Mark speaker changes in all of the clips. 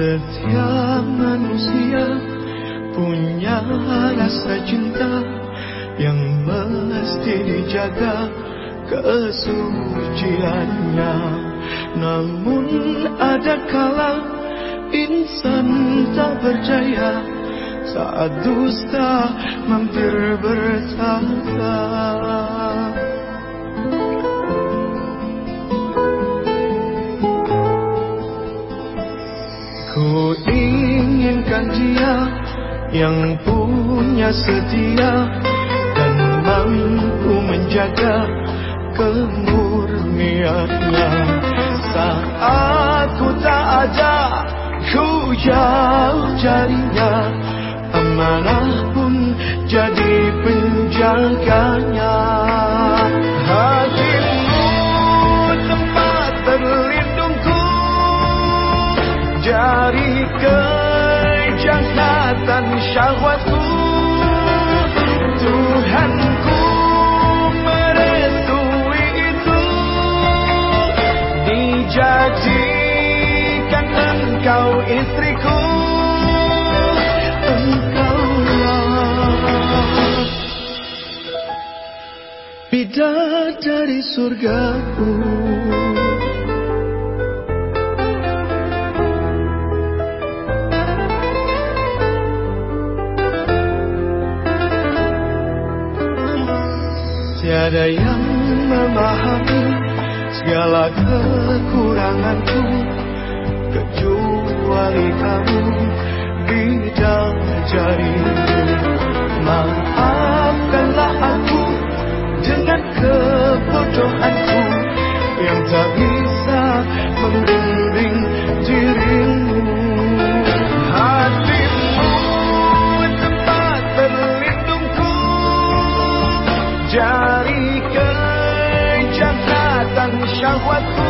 Speaker 1: Setiap manusia punya rasa cinta yang mesti dijaga kesuciannya. Namun ada kala insan tak percaya saat dusta mampir bertata. Ku inginkan dia yang punya setia dan mampu menjaga kemurniannya. Saat ku tak ada ku jauh carinya amanah pun jadi penjaganya kejahatan syahwatku. Tuhanku merestui itu. Dijadikan engkau istriku. Engkaulah. Bidadari surgaku Tiada yang memahami segala kekuranganku dari kejahatan syahwatku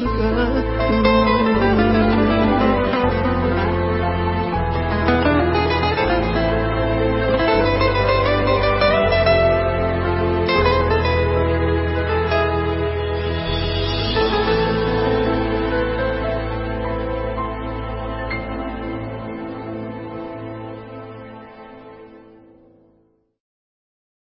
Speaker 1: surga.